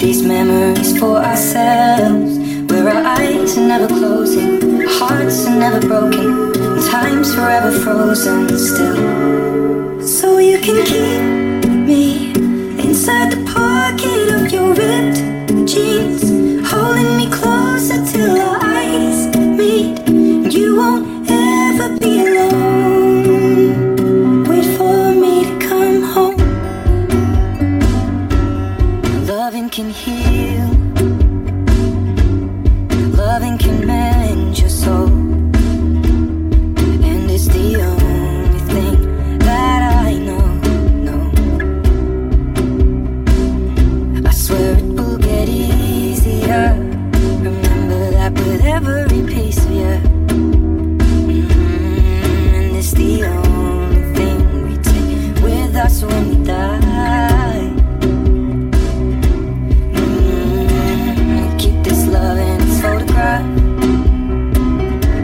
These memories for ourselves. Where our eyes are never closing, hearts are never broken, and time's forever frozen still. So you can keep every of you. And it's the only thing we take with us when we die. Mm, Keep this love in its photograph.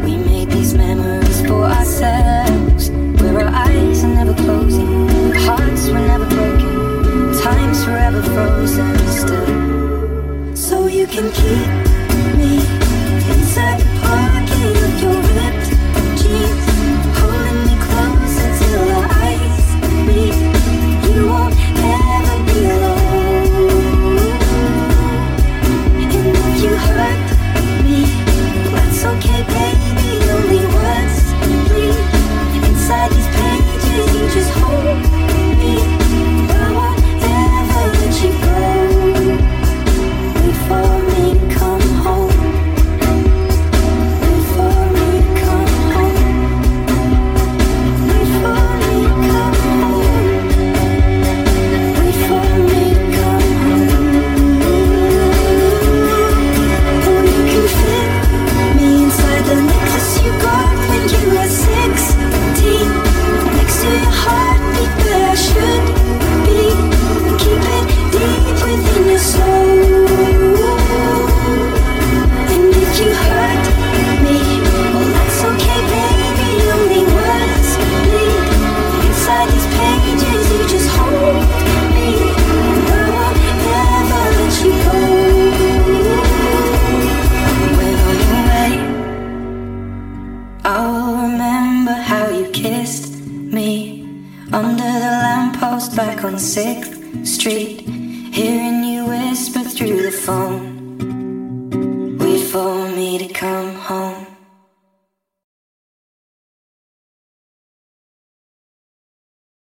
We made these memories for ourselves. Where our eyes are never closing, hearts were never broken, time's forever frozen still. So you can keep back on Sixth Street, hearing you whisper through the phone. Wait for me to come home.